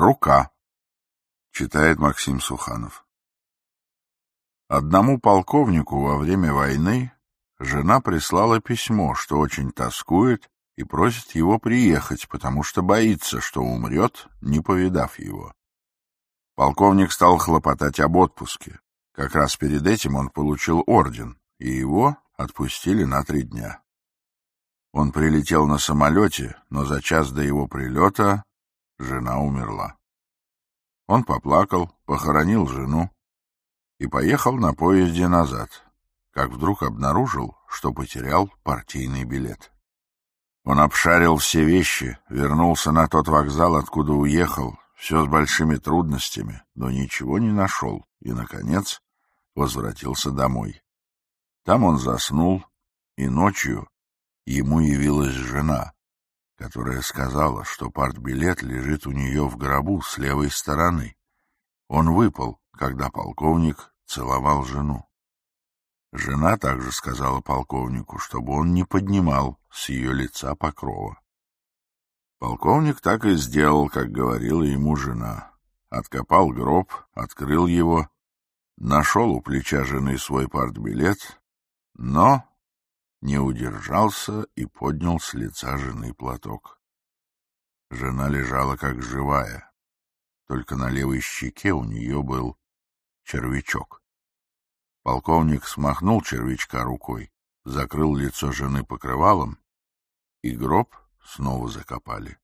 Рука. Читает Максим Суханов. Одному полковнику во время войны жена прислала письмо, что очень тоскует и просит его приехать, потому что боится, что умрет, не повидав его. Полковник стал хлопотать об отпуске. Как раз перед этим он получил орден, и его отпустили на три дня. Он прилетел на самолете, но за час до его прилета жена умерла. Он поплакал, похоронил жену и поехал на поезде назад, как вдруг обнаружил, что потерял партийный билет. Он обшарил все вещи, вернулся на тот вокзал, откуда уехал, все с большими трудностями, но ничего не нашел и, наконец, возвратился домой. Там он заснул, и ночью ему явилась жена, которая сказала, что партбилет лежит у нее в гробу с левой стороны. Он выпал, когда полковник целовал жену. Жена также сказала полковнику, чтобы он не поднимал с ее лица покрова. Полковник так и сделал, как говорила ему жена. Откопал гроб, открыл его, нашел у плеча жены свой партбилет, но не удержался и поднял с лица жены платок. Жена лежала как живая, только на левой щеке у нее был червячок. Полковник смахнул червячка рукой, закрыл лицо жены покрывалом, и гроб снова закопали.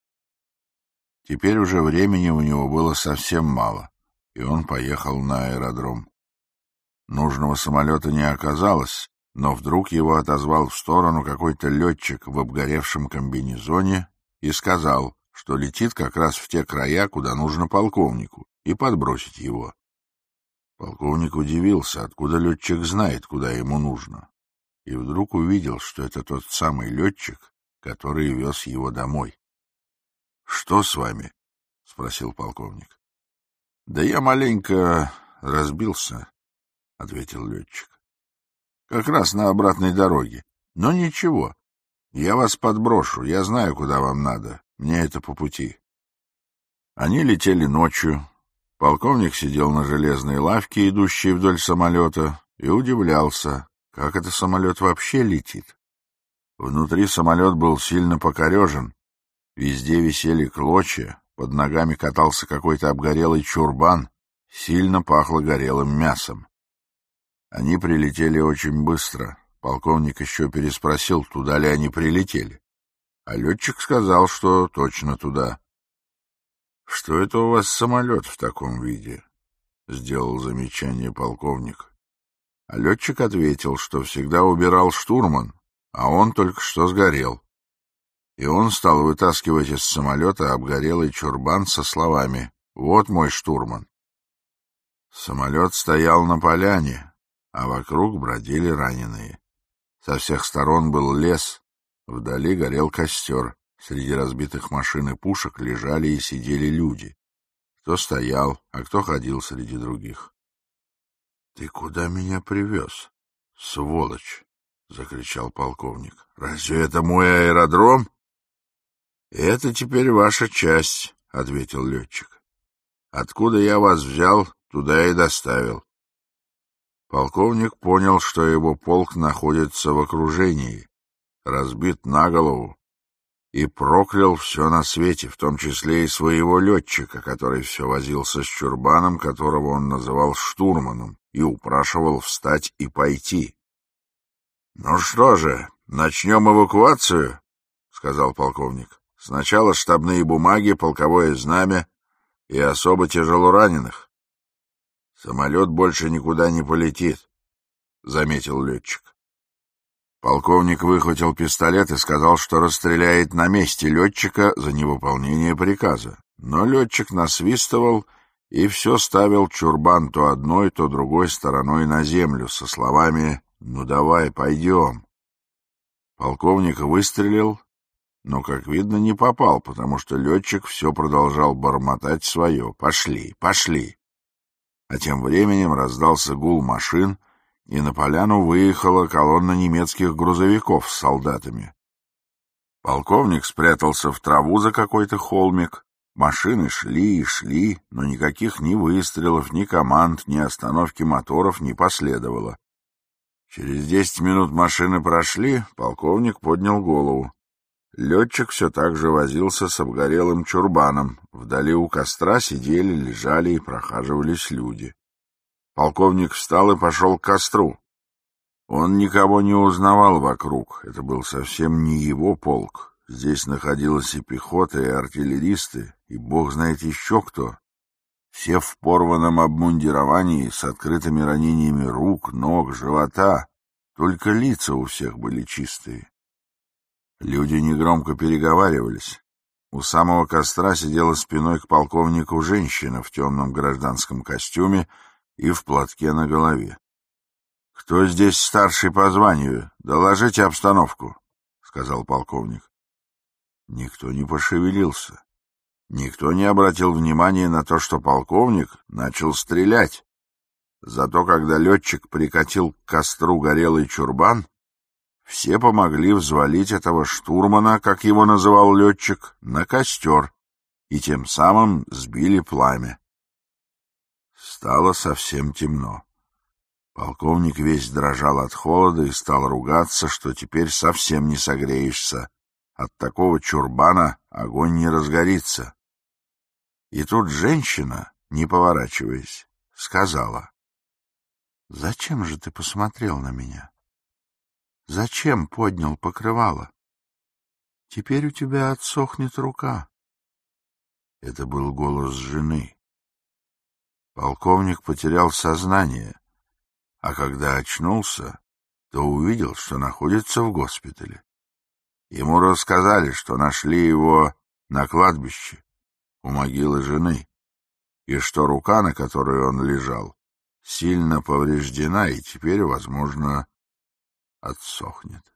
Теперь уже времени у него было совсем мало, и он поехал на аэродром. Нужного самолета не оказалось, но вдруг его отозвал в сторону какой-то летчик в обгоревшем комбинезоне и сказал, что летит как раз в те края, куда нужно полковнику, и подбросить его. Полковник удивился, откуда летчик знает, куда ему нужно, и вдруг увидел, что это тот самый летчик, который вез его домой. — Что с вами? — спросил полковник. — как раз на обратной дороге. Но ничего, я вас подброшу, я знаю, куда вам надо, мне это по пути. Они летели ночью. Полковник сидел на железной лавке, идущей вдоль самолета, и удивлялся, как это самолет вообще летит. Внутри самолет был сильно покорежен, везде висели клочья, под ногами катался какой-то обгорелый чурбан, сильно пахло горелым мясом. Они прилетели очень быстро. Полковник еще переспросил, туда ли они прилетели. А летчик сказал, что точно туда. — Что это у вас самолет в таком виде? — сделал замечание полковник. А летчик ответил, что всегда убирал штурман, а он только что сгорел. И он стал вытаскивать из самолета обгорелый чурбан со словами «Вот мой штурман». Самолет стоял на поляне, а вокруг бродили раненые. Со всех сторон был лес, вдали горел костер, среди разбитых машин и пушек лежали и сидели люди. Кто стоял, а кто ходил среди других. — Ты куда меня привез? — Сволочь! — закричал полковник. — Разве это мой аэродром? — Это теперь ваша часть, — ответил летчик. — Откуда я вас взял, туда и доставил. Полковник понял, что его полк находится в окружении, разбит на голову, и проклял все на свете, в том числе и своего летчика, который все возился с чурбаном, которого он называл штурманом, и упрашивал встать и пойти. — Ну что же, начнем эвакуацию, — сказал полковник. — Сначала штабные бумаги, полковое знамя и особо тяжело раненых. Самолет больше никуда не полетит, — заметил летчик. Полковник выхватил пистолет и сказал, что расстреляет на месте летчика за невыполнение приказа. Но летчик насвистывал и все ставил чурбан то одной, то другой стороной на землю со словами «Ну давай, пойдем». Полковник выстрелил, но, как видно, не попал, потому что летчик все продолжал бормотать свое «Пошли, пошли». А Тем временем раздался гул машин, и на поляну выехала колонна немецких грузовиков с солдатами. Полковник спрятался в траву за какой-то холмик. Машины шли и шли, но никаких ни выстрелов, ни команд, ни остановки моторов не последовало. Через десять минут машины прошли, полковник поднял голову. Летчик все так же возился с обгорелым чурбаном. Вдали у костра сидели, лежали и прохаживались люди. Полковник встал и пошел к костру. Он никого не узнавал вокруг. Это был совсем не его полк. Здесь находилась и пехота, и артиллеристы, и бог знает еще кто. Все в порванном обмундировании, с открытыми ранениями рук, ног, живота. Только лица у всех были чистые. Люди негромко переговаривались. У самого костра сидела спиной к полковнику женщина в темном гражданском костюме и в платке на голове. — Кто здесь старший по званию? Доложите обстановку, — сказал полковник. Никто не пошевелился. Никто не обратил внимания на то, что полковник начал стрелять. Зато когда летчик прикатил к костру горелый чурбан, все помогли взвалить этого штурмана, как его называл летчик, на костер и тем самым сбили пламя. Стало совсем темно. Полковник весь дрожал от холода и стал ругаться, что теперь совсем не согреешься. От такого чурбана огонь не разгорится. И тут женщина, не поворачиваясь, сказала. — Зачем же ты посмотрел на меня? — Зачем поднял покрывало? Теперь у тебя отсохнет рука. Это был голос жены. Полковник потерял сознание, а когда очнулся, то увидел, что находится в госпитале. Ему рассказали, что нашли его на кладбище, у могилы жены, и что рука, на которой он лежал, сильно повреждена и теперь, возможно, отсохнет.